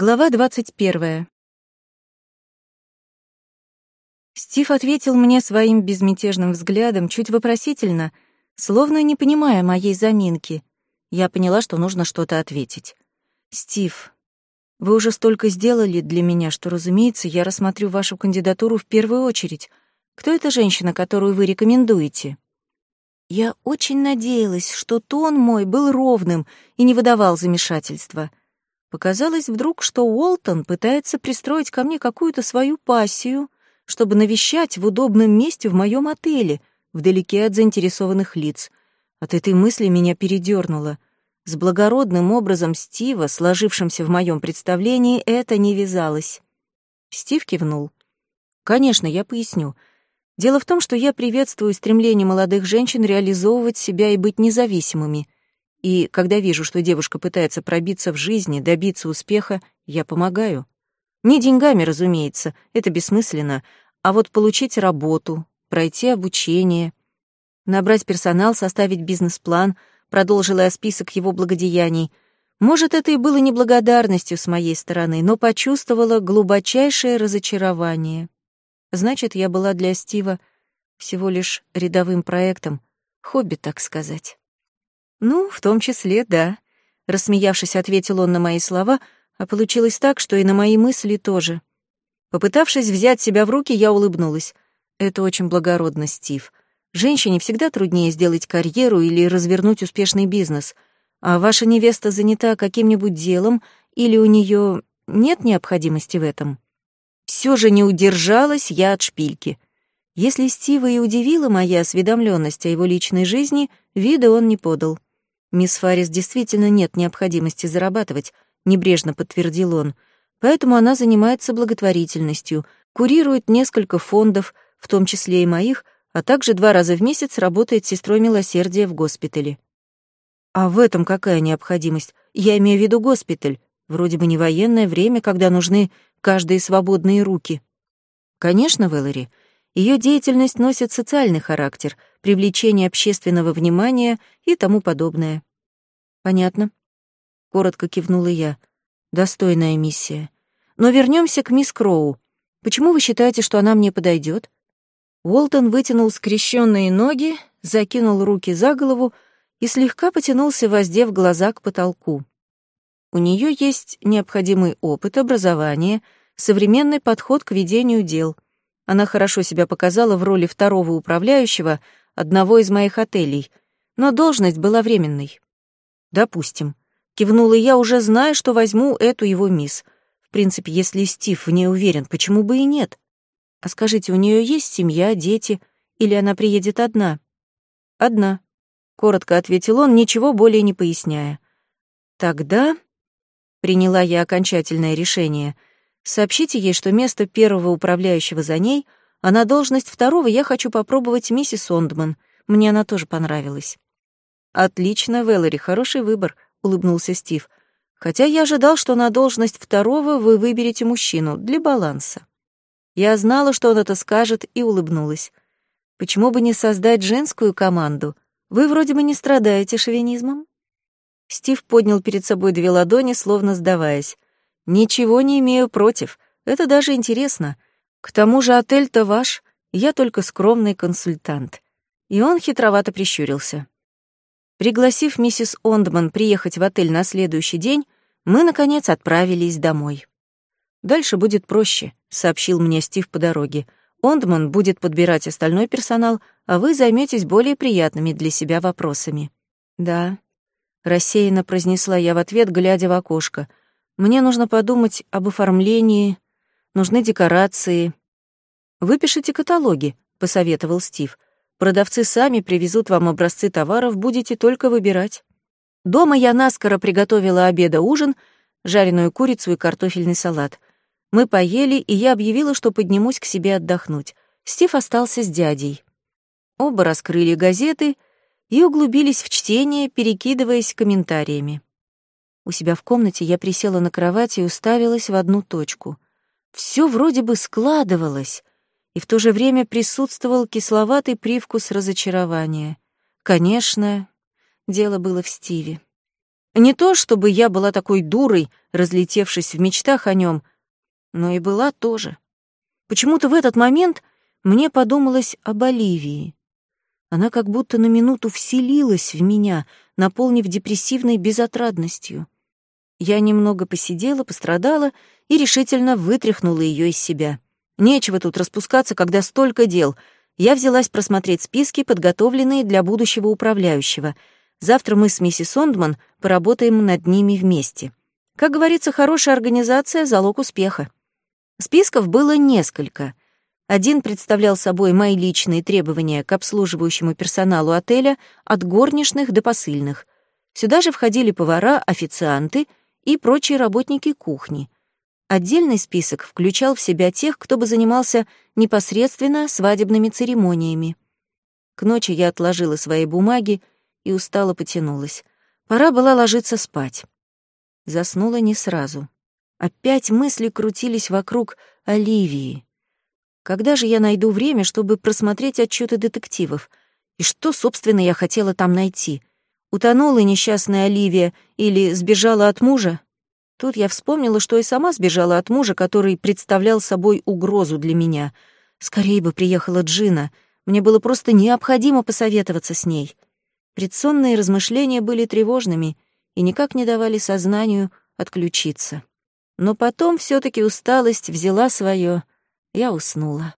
Глава двадцать первая. Стив ответил мне своим безмятежным взглядом, чуть вопросительно, словно не понимая моей заминки. Я поняла, что нужно что-то ответить. «Стив, вы уже столько сделали для меня, что, разумеется, я рассмотрю вашу кандидатуру в первую очередь. Кто эта женщина, которую вы рекомендуете?» Я очень надеялась, что тон мой был ровным и не выдавал замешательства. Показалось вдруг, что Уолтон пытается пристроить ко мне какую-то свою пассию, чтобы навещать в удобном месте в моем отеле, вдалеке от заинтересованных лиц. От этой мысли меня передернуло. С благородным образом Стива, сложившимся в моем представлении, это не вязалось. Стив кивнул. «Конечно, я поясню. Дело в том, что я приветствую стремление молодых женщин реализовывать себя и быть независимыми — и когда вижу, что девушка пытается пробиться в жизни, добиться успеха, я помогаю. Не деньгами, разумеется, это бессмысленно, а вот получить работу, пройти обучение, набрать персонал, составить бизнес-план, продолжила я список его благодеяний. Может, это и было неблагодарностью с моей стороны, но почувствовала глубочайшее разочарование. Значит, я была для Стива всего лишь рядовым проектом, хобби, так сказать. «Ну, в том числе, да», — рассмеявшись, ответил он на мои слова, а получилось так, что и на мои мысли тоже. Попытавшись взять себя в руки, я улыбнулась. «Это очень благородно, Стив. Женщине всегда труднее сделать карьеру или развернуть успешный бизнес. А ваша невеста занята каким-нибудь делом, или у нее нет необходимости в этом?» Все же не удержалась я от шпильки. Если Стива и удивила моя осведомленность о его личной жизни, вида он не подал. «Мисс Фаррис действительно нет необходимости зарабатывать», — небрежно подтвердил он. «Поэтому она занимается благотворительностью, курирует несколько фондов, в том числе и моих, а также два раза в месяц работает сестрой милосердия в госпитале». «А в этом какая необходимость? Я имею в виду госпиталь. Вроде бы не военное время, когда нужны каждые свободные руки». «Конечно, Вэллори, ее деятельность носит социальный характер, привлечение общественного внимания и тому подобное. Понятно. Коротко кивнула я. Достойная миссия. Но вернемся к мисс Кроу. Почему вы считаете, что она мне подойдет? Уолтон вытянул скрещенные ноги, закинул руки за голову и слегка потянулся, воздев глаза к потолку. У нее есть необходимый опыт, образование, современный подход к ведению дел — она хорошо себя показала в роли второго управляющего одного из моих отелей, но должность была временной. Допустим. Кивнула я, уже зная, что возьму эту его мисс. В принципе, если Стив в ней уверен, почему бы и нет? А скажите, у нее есть семья, дети, или она приедет одна? Одна. Коротко ответил он, ничего более не поясняя. Тогда приняла я окончательное решение — Сообщите ей, что место первого управляющего за ней, а на должность второго я хочу попробовать миссис Ондман. Мне она тоже понравилась». «Отлично, Вэллори, хороший выбор», — улыбнулся Стив. «Хотя я ожидал, что на должность второго вы выберете мужчину для баланса». Я знала, что он это скажет, и улыбнулась. «Почему бы не создать женскую команду? Вы вроде бы не страдаете шовинизмом?» Стив поднял перед собой две ладони, словно сдаваясь. Ничего не имею против. Это даже интересно. К тому же отель-то ваш, я только скромный консультант. И он хитровато прищурился. Пригласив миссис Ондман приехать в отель на следующий день, мы, наконец, отправились домой. «Дальше будет проще», — сообщил мне Стив по дороге. «Ондман будет подбирать остальной персонал, а вы займетесь более приятными для себя вопросами». «Да», — рассеянно произнесла я в ответ, глядя в окошко. Мне нужно подумать об оформлении, нужны декорации. Выпишите каталоги, посоветовал Стив. Продавцы сами привезут вам образцы товаров, будете только выбирать. Дома я наскоро приготовила обеда-ужин, жареную курицу и картофельный салат. Мы поели, и я объявила, что поднимусь к себе отдохнуть. Стив остался с дядей. Оба раскрыли газеты и углубились в чтение, перекидываясь комментариями. У себя в комнате я присела на кровать и уставилась в одну точку. Все вроде бы складывалось, и в то же время присутствовал кисловатый привкус разочарования. Конечно, дело было в Стиве. Не то, чтобы я была такой дурой, разлетевшись в мечтах о нем, но и была тоже. Почему-то в этот момент мне подумалось об Оливии. Она как будто на минуту вселилась в меня, наполнив депрессивной безотрадностью. Я немного посидела, пострадала и решительно вытряхнула ее из себя. Нечего тут распускаться, когда столько дел. Я взялась просмотреть списки, подготовленные для будущего управляющего. Завтра мы с миссис Ондман поработаем над ними вместе. Как говорится, хорошая организация — залог успеха. Списков было несколько. Один представлял собой мои личные требования к обслуживающему персоналу отеля от горничных до посыльных. Сюда же входили повара, официанты и прочие работники кухни. Отдельный список включал в себя тех, кто бы занимался непосредственно свадебными церемониями. К ночи я отложила свои бумаги и устало потянулась. Пора была ложиться спать. Заснула не сразу. Опять мысли крутились вокруг Оливии. Когда же я найду время, чтобы просмотреть отчеты детективов? И что, собственно, я хотела там найти? Утонула несчастная Оливия или сбежала от мужа? Тут я вспомнила, что и сама сбежала от мужа, который представлял собой угрозу для меня. Скорее бы приехала Джина. Мне было просто необходимо посоветоваться с ней. Предсонные размышления были тревожными и никак не давали сознанию отключиться. Но потом все таки усталость взяла свое, я уснула.